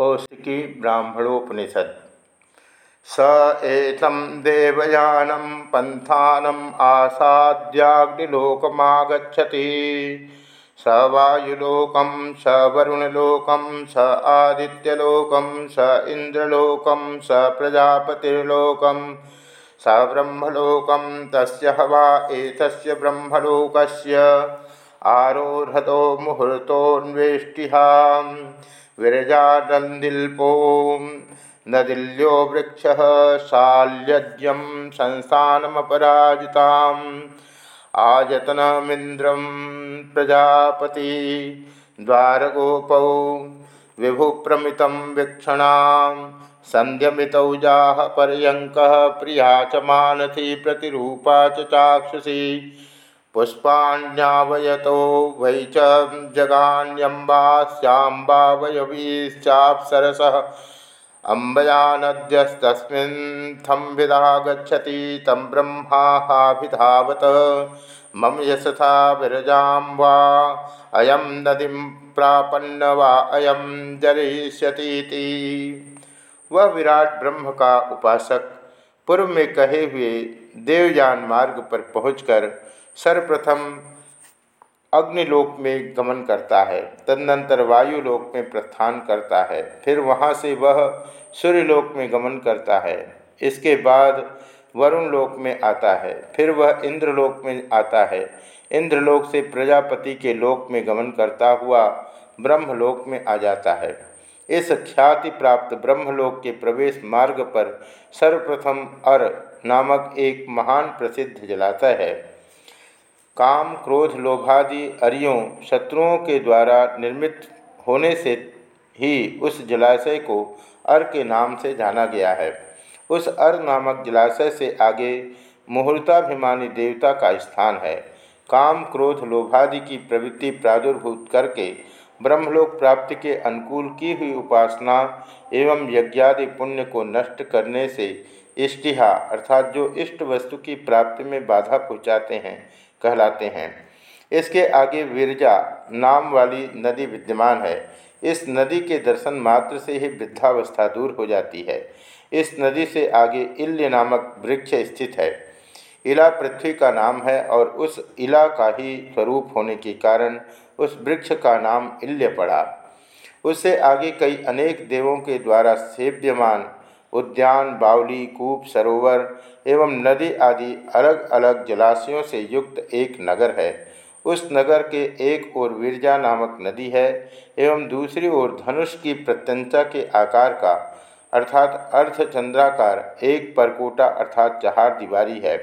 कौशिकी ब्राह्मणोपनिषद। स एतं देवयानं पन्थानम् आसाद्याग्निलोकमागच्छति। स वायुलोकं, स वरुणलोकं, स आदित्यलोकं, स इन्द्रलोकं, स प्रजापतिर्लोकं, स ब्रह्मलोकं, तस्य हवा एतस्य ब्रह्मलोकस्य। आरोहतो विरजानन्दिल्पो। नदिल्यो वृक्ष शाल्यज्ञं संस्थानमपराजिताम्। आयतनमिन्द्रं प्रजापति द्वारगोपौ विभुप्रमितं वीक्षणां सन्ध्यमितौजाः पर्यङ्कः प्रिया च मानसी प्रतिरूपा चाक्षुषी। पुष्पाण्यावयतो वै च जगान्यम्बा वयवीश्चाप्सरसः अम्बयानद्यस्तस्मिन् थम्भिदा गच्छति तं मम यशथा विरजां वा, अयं नदीं प्रापन्न वा, अयं वह विराट ब्रह्म का उपासक पूर्व में कहे हुए देवयान मार्ग पर पहुंचकर सर्वप्रथम अग्निलोक में गमन करता है, तदनंतर वायुलोक में प्रस्थान करता है, फिर वहाँ से वह सूर्यलोक में गमन करता है, इसके बाद वरुण लोक में आता है, फिर वह इंद्रलोक में आता है, इंद्रलोक से प्रजापति के लोक में गमन करता हुआ ब्रह्मलोक में आ जाता है। इस ख्याति प्राप्त ब्रह्मलोक के प्रवेश मार्ग पर सर्वप्रथम अर नामक एक महान प्रसिद्ध जलाशय है। काम, क्रोध, लोभादि, अरियों, शत्रुओं के द्वारा निर्मित होने से ही उस जलाशय को अर के नाम से जाना गया है। उस अर नामक जलाशय से आगे मुहूर्ताभिमानी देवता का स्थान है। काम, क्रोध, लोभादि की प्रवृत्ति प्रादुर्भूत करके ब्रह्मलोक प्राप्ति के अनुकूल की हुई उपासना एवं यज्ञादि पुण्य को नष्ट करने से इष्टिहा, अर्थात जो इष्ट वस्तु की प्राप्ति में बाधा पहुँचाते हैं कहलाते हैं। इसके आगे विरजा नाम वाली नदी विद्यमान है। इस नदी के दर्शन मात्र से ही वृद्धावस्था दूर हो जाती है। इस नदी से आगे इल्य नामक वृक्ष स्थित है। इला पृथ्वी का नाम है और उस इला का ही स्वरूप होने के कारण उस वृक्ष का नाम इल्य पड़ा। उससे आगे कई अनेक देवों के द्वारा सेव्यमान उद्यान, बावली, कूप, सरोवर एवं नदी आदि अलग अलग जलाशयों से युक्त एक नगर है। उस नगर के एक ओर विरजा नामक नदी है एवं दूसरी ओर धनुष की प्रत्यंता के आकार का, अर्थात अर्धचंद्राकार, एक परकोटा अर्थात चहार दीवारी है।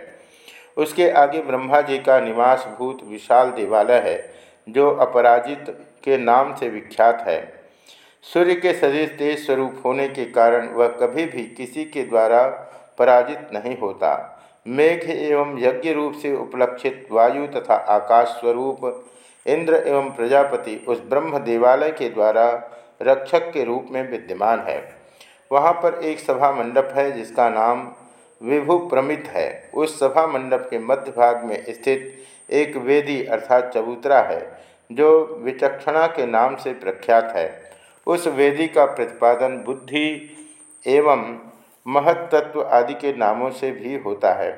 उसके आगे ब्रह्मा जी का निवास भूत विशाल देवालय है, जो अपराजित के नाम से विख्यात है। सूर्य के सदिश तेज स्वरूप होने के कारण वह कभी भी किसी के द्वारा पराजित नहीं होता। मेघ एवं यज्ञ रूप से उपलक्षित वायु तथा आकाश स्वरूप, इंद्र एवं प्रजापति उस ब्रह्म देवालय के द्वारा रक्षक के रूप में विद्यमान है। वहाँ पर एक सभा मंडप है जिसका नाम विभु प्रमित है। उस सभा मंडप के मध्य भाग में स्थित एक वेदी अर्थात चबूतरा है, जो विचक्षणा के नाम से प्रख्यात है। उस वेदी का प्रतिपादन बुद्धि एवं महत्त्व आदि के नामों से भी होता है।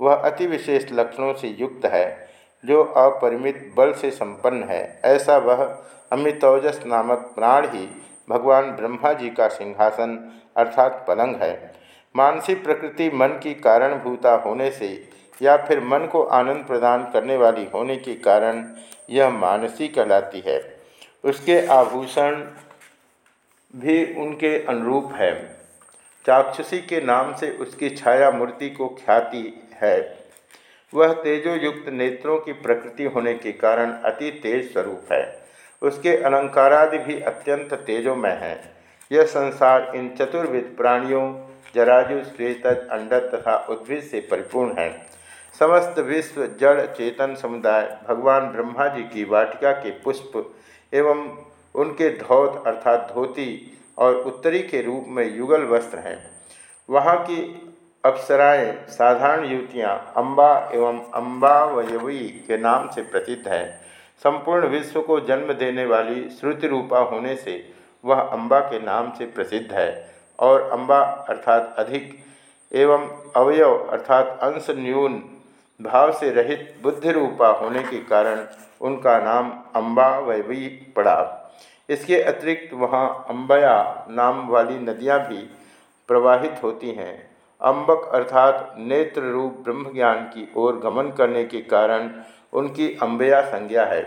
वह अति विशेष लक्षणों से युक्त है, जो अपरिमित बल से संपन्न है। ऐसा वह अमितौजस नामक प्राण ही भगवान ब्रह्मा जी का सिंहासन अर्थात पलंग है। मानसिक प्रकृति मन की कारणभूता होने से या फिर मन को आनंद प्रदान करने वाली होने के कारण यह मानसी कहलाती है। उसके आभूषण भी उनके अनुरूप है। चाक्षुषी के नाम से उसकी छाया मूर्ति को ख्याति है। वह तेजो युक्त नेत्रों की प्रकृति होने के कारण अति तेज स्वरूप है। उसके अलंकारादि भी अत्यंत तेजोमय हैं। यह संसार इन चतुर्विध प्राणियों, जराजु, श्वेतज अंडत तथा उद्भिद से परिपूर्ण है। समस्त विश्व, जड़, चेतन समुदाय, भगवान ब्रह्मा जी की वाटिका के पुष्प एवं उनके धौत अर्थात धोती और उत्तरी के रूप में युगल वस्त्र हैं। वहाँ की अप्सराएँ साधारण युवतियाँ अम्बा एवं अम्बा वयवी के नाम से प्रसिद्ध हैं। संपूर्ण विश्व को जन्म देने वाली श्रुति रूपा होने से वह अम्बा के नाम से प्रसिद्ध है और अम्बा अर्थात अधिक एवं अवयव अर्थात अंश न्यून भाव से रहित बुद्धि रूपा होने के कारण उनका नाम अम्बा वैवी पड़ा। इसके अतिरिक्त वहाँ अम्बया नाम वाली नदियाँ भी प्रवाहित होती हैं। अम्बक अर्थात नेत्र रूप ब्रह्म ज्ञान की ओर गमन करने के कारण उनकी अम्बया संज्ञा है।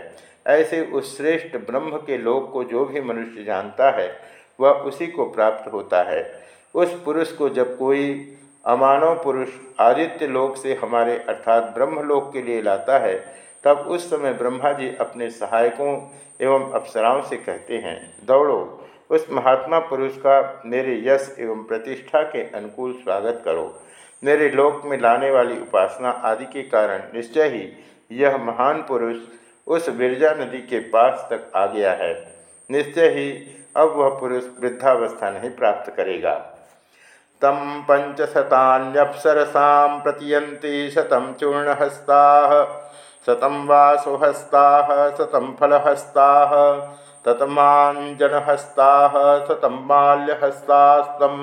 ऐसे उस श्रेष्ठ ब्रह्म के लोक को जो भी मनुष्य जानता है, वह उसी को प्राप्त होता है। उस पुरुष को जब कोई अमानव पुरुष आदित्य लोक से हमारे अर्थात ब्रह्मलोक के लिए लाता है तब उस समय ब्रह्मा जी अपने सहायकों एवं अप्सराओं से कहते हैं, दौड़ो, उस महात्मा पुरुष का मेरे यश एवं प्रतिष्ठा के अनुकूल स्वागत करो। मेरे लोक में लाने वाली उपासना आदि के कारण निश्चय ही यह महान पुरुष उस बिरजा नदी के पास तक आ गया है। निश्चय ही अब वह पुरुष वृद्धावस्था नहीं प्राप्त करेगा। तम पंचशतान्यप्सरसा प्रतीयती शतम चूर्णहस्ता। शतम वासुहस्ता शतम फलहस्ता ततमांजनहस्ता शतम माल्यहस्तास्तम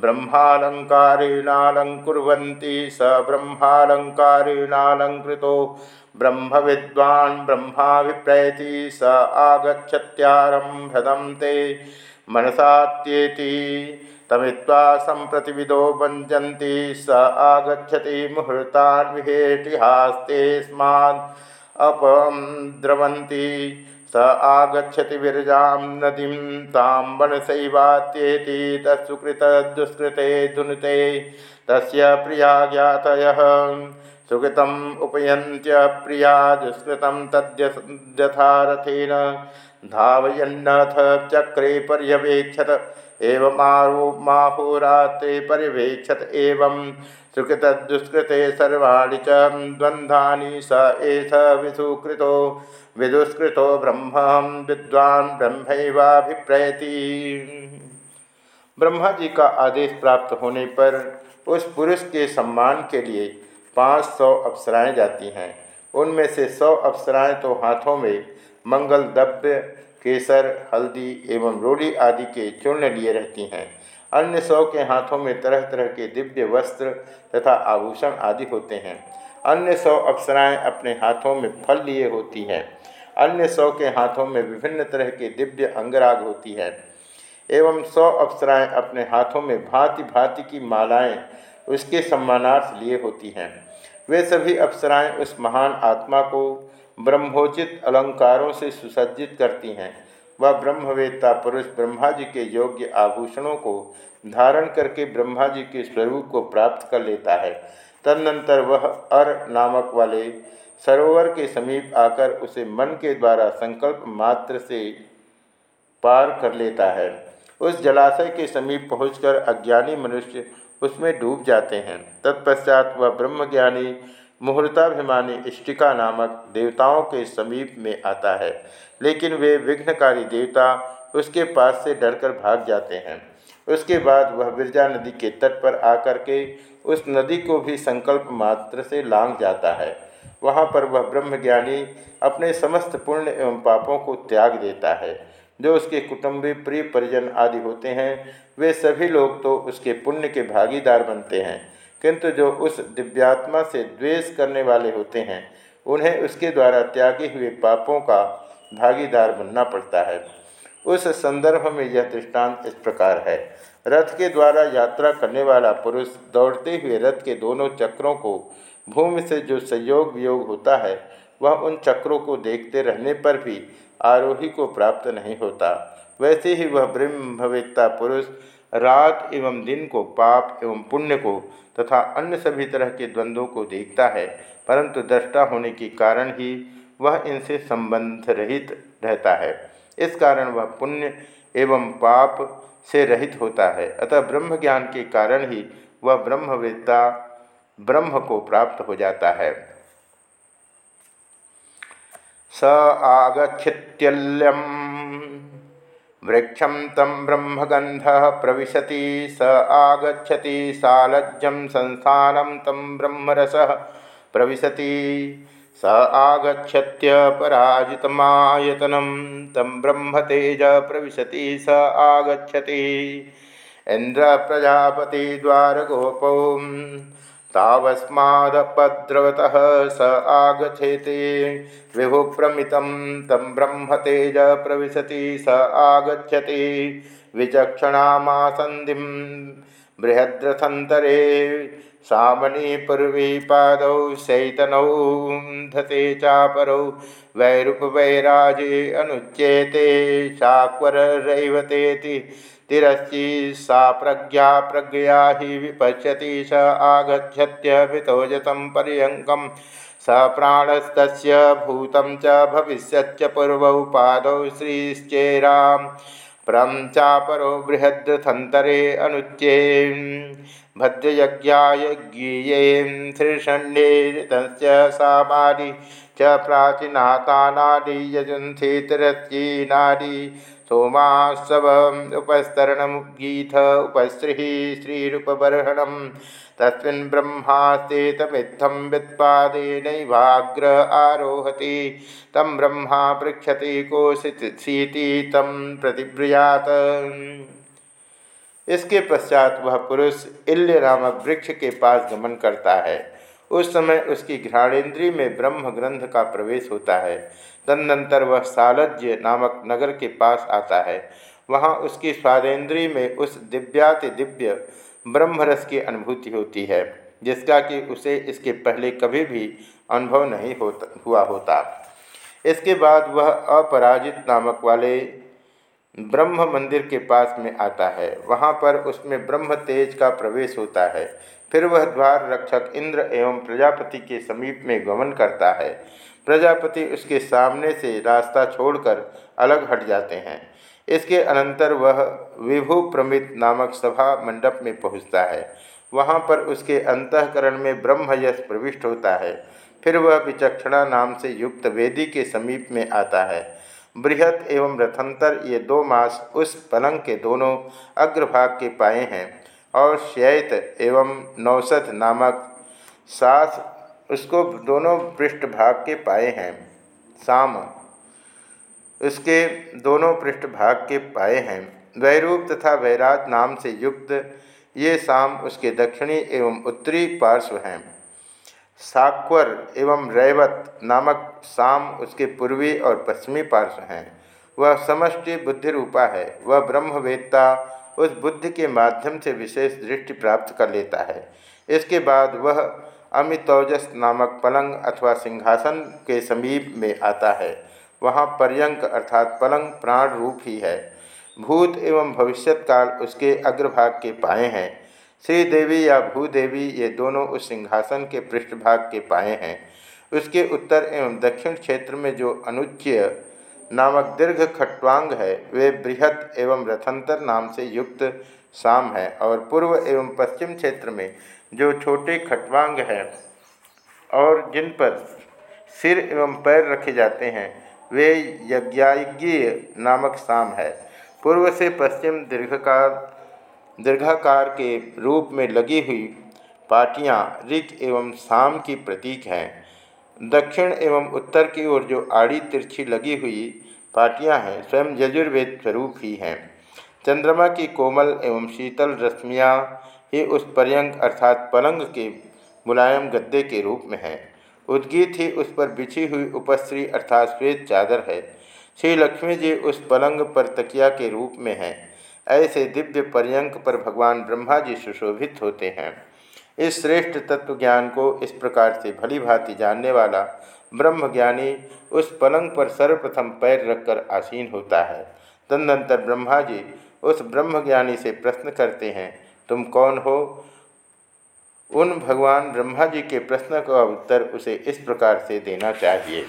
ब्रह्मालंकारेणालंकुर्वन्ति स ब्रह्मालंकारेणालंकृतो ब्रह्म विद्वान् ब्रह्मा विप्रयति स आगछत्यारभ्रदं ते। मनसात्येति तमित्वा सम्प्रतिविदो वञ्चन्ति स आगछति मुहूर्तान् विहेटिहास्तेऽस्मात् अपद्रवन्ति स आगछति विरजां नदीं, तां वनसैवात्येति तत्सुकृतदुष्कृते धुनुते। तस्य प्रिया ज्ञातयः, सुकृतम् उपयन्त्यप्रिया दुष्कृतं तद्यथारथेन धावयन्नथ चक्रे पर्यवेक्षत एवमारो माहोरात्रे पर्यवेक्षत एवं सुकृतदुष्कृते सर्वाणि च द्वन्द्वानि स एष विसुकृतो, विदुष्कृतो ब्रह्म विद्वान ब्रह्मैवाभिप्रयति ब्रह्मा जी का आदेश प्राप्त होने पर उस पुरुष के सम्मान के लिए पाँच सौ अप्सराएँ जाती हैं। उनमें से सौ अप्सराएँ तो हाथों में मंगल द्रव्य केसर, हल्दी एवं रोली आदि के चूर्ण लिए रहती हैं। अन्य सौ के हाथों में तरह तरह के दिव्य वस्त्र तथा आभूषण आदि होते हैं। अन्य सौ अप्सराएँ अपने हाथों में फल लिए होती हैं। अन्य सौ के हाथों में विभिन्न तरह के दिव्य अंगराग होती है। एवं सौ अप्सराएँ अपने हाथों में भांति भांति की मालाएँ उसके सम्मानार्थ लिए होती हैं। वे सभी अप्सराएँ उस महान आत्मा को ब्रह्मोचित अलंकारों से सुसज्जित करती हैं। वह ब्रह्मवेत्ता पुरुष ब्रह्मा जी के योग्य आभूषणों को धारण करके ब्रह्मा जी के स्वरूप को प्राप्त कर लेता है। तदनंतर वह अर नामक वाले सरोवर के समीप आकर उसे मन के द्वारा संकल्प मात्र से पार कर लेता है। उस जलाशय के समीप पहुंचकर अज्ञानी मनुष्य उसमें डूब जाते हैं। तत्पश्चात वह ब्रह्मज्ञानी मुहूर्ताभिमानी इष्टिका नामक देवताओं के समीप में आता है, लेकिन वे विघ्नकारी देवता उसके पास से डरकर भाग जाते हैं। उसके बाद वह बिरजा नदी के तट पर आकर के उस नदी को भी संकल्प मात्र से लांग जाता है। वहाँ पर वह ब्रह्मज्ञानी अपने समस्त पुण्य एवं पापों को त्याग देता है। जो उसके कुटुंबी, प्रिय परिजन आदि होते हैं, वे सभी लोग तो उसके पुण्य के भागीदार बनते हैं। किंतु जो उस दिव्यात्मा से द्वेष करने वाले होते हैं, उन्हें उसके द्वारा त्यागे हुए पापों का भागीदार बनना पड़ता है। उस संदर्भ में यह दृष्टांत इस प्रकार है। रथ के द्वारा यात्रा करने वाला पुरुष दौड़ते हुए रथ के दोनों चक्रों को, भूमि से जो संयोग वियोग होता है, वह उन चक्रों को देखते रहने पर भी आरोही को प्राप्त नहीं होता। वैसे ही वह ब्रह्म ब्रह्मवेत्ता पुरुष रात एवं दिन को, पाप एवं पुण्य को तथा अन्य सभी तरह के द्वंद्वों को देखता है, परंतु दृष्टा होने के कारण ही वह इनसे संबंध रहित रहता है। इस कारण वह पुण्य एवं पाप से रहित होता है। अतः ब्रह्म ज्ञान के कारण ही वह ब्रह्मवेत्ता, ब्रह्म को प्राप्त हो जाता है। स आगछित्यल्यम वृक्षम तम ब्रह्मगंध प्रविशति, स आगछति सालज्जम संस्थानम तम ब्रह्मरस प्रविशति। स आगछत्यपराजितमायतनं तं ब्रह्मतेज प्रविशति, स आगछति इन्द्र प्रजापति द्वारगोपौ तावस्मादपद्रवतः स आगछेते विभु प्रमित तम ब्रह्म तेज प्रवशति स आगछति विचक्षणा सन्धि बृहद्रथन्तरे सामनी पूर्वी पादौ शैतनौ धते चापरौ वैरूपवैराजे अनुच्येते रैवतेति तिरस्ची सा प्रज्ञा प्रज्ञया हि विपश्यति, स आगछत्यभितोजतं पर्यङ्कं स प्राणस्तस्य भूतं च भविष्यच्च पूर्वौ पादौ श्रीश्चेरां प्रं चापरो बृहद्रथन्तरे अनुच्ये भद्रयज्ञायज्ञीये श्रीषण्ये सामादि च प्राचीनातानादि यजुन्थितरची नाडी सोमासव उपस्तरणमुगीथ उपश्री श्रीरूपबर्हणं तस्मिन् ब्रह्मास्ते तमित्थं व्युत्पादेनैवाग्र आरोहति। तं ब्रह्मा कोशीति तं प्रतिब्रूयात्। इसके पश्चात वह पुरुष इल्य नामक वृक्ष के पास गमन करता है। उस समय उसकी घ्राणेन्द्रिय में ब्रह्म ग्रंथ का प्रवेश होता है। तदनंतर वह सालज्य नामक नगर के पास आता है। वहाँ उसकी स्वादेंद्रिय में उस दिव्याति दिव्य ब्रह्मरस की अनुभूति होती है, जिसका कि उसे इसके पहले कभी भी अनुभव नहीं होता, हुआ होता। इसके बाद वह अपराजित नामक वाले ब्रह्म मंदिर के पास में आता है। वहाँ पर उसमें ब्रह्म तेज का प्रवेश होता है। फिर वह द्वार रक्षक इंद्र एवं प्रजापति के समीप में गमन करता है। प्रजापति उसके सामने से रास्ता छोड़कर अलग हट जाते हैं। इसके अनंतर वह विभु प्रमित नामक सभा मंडप में पहुँचता है। वहाँ पर उसके अंतकरण में ब्रह्म यश प्रविष्ट होता है। फिर वह विचक्षणा नाम से युक्त वेदी के समीप में आता है। बृहत एवं रथंतर ये दो मास उस पलंग के दोनों अग्रभाग के पाए हैं और शैत एवं नौसत नामक सास उसको दोनों पृष्ठ भाग के पाए हैं। साम उसके दोनों पृष्ठ भाग के पाए हैं। वैरूप तथा वैराज नाम से युक्त ये साम उसके दक्षिणी एवं उत्तरी पार्श्व हैं। साक्वर एवं रैवत नामक साम उसके पूर्वी और पश्चिमी पार्श्व हैं। वह समष्टि बुद्धि रूपा है। वह ब्रह्मवेत्ता उस बुद्धि के माध्यम से विशेष दृष्टि प्राप्त कर लेता है। इसके बाद वह अमितौजस नामक पलंग अथवा सिंहासन के समीप में आता है। वहाँ पर्यंक अर्थात पलंग प्राण रूप ही है। भूत एवं भविष्यत काल उसके अग्रभाग के पाए हैं। श्रीदेवी या भूदेवी ये दोनों उस सिंहासन के पृष्ठभाग के पाए हैं। उसके उत्तर एवं दक्षिण क्षेत्र में जो अनुच्य नामक दीर्घ खट्वांग है, वे बृहत एवं रथंतर नाम से युक्त शाम है और पूर्व एवं पश्चिम क्षेत्र में जो छोटे खटवांग हैं और जिन पर सिर एवं पैर रखे जाते हैं, वे यज्ञाज्ञीय नामक शाम है। पूर्व से पश्चिम दीर्घकार दीर्घाकार के रूप में लगी हुई पाटियाँ ऋख एवं शाम की प्रतीक हैं। दक्षिण एवं उत्तर की ओर जो आड़ी तिरछी लगी हुई पाटियाँ हैं, स्वयं यजुर्वेद स्वरूप ही हैं। चंद्रमा की कोमल एवं शीतल रश्मियाँ ही उस पर्यंक अर्थात पलंग के मुलायम गद्दे के रूप में है। उद्गीत ही उस पर बिछी हुई उपस्त्री अर्थात श्वेत चादर है। श्री लक्ष्मी जी उस पलंग पर तकिया के रूप में हैं। ऐसे दिव्य पर्यंक पर भगवान ब्रह्मा जी सुशोभित होते हैं। इस श्रेष्ठ तत्व ज्ञान को इस प्रकार से भली भांति जानने वाला ब्रह्म ज्ञानी उस पलंग पर सर्वप्रथम पैर रखकर आसीन होता है। तदनंतर ब्रह्मा जी उस ब्रह्मज्ञानी से प्रश्न करते हैं, तुम कौन हो? उन भगवान ब्रह्मा जी के प्रश्न का उत्तर उसे इस प्रकार से देना चाहिए।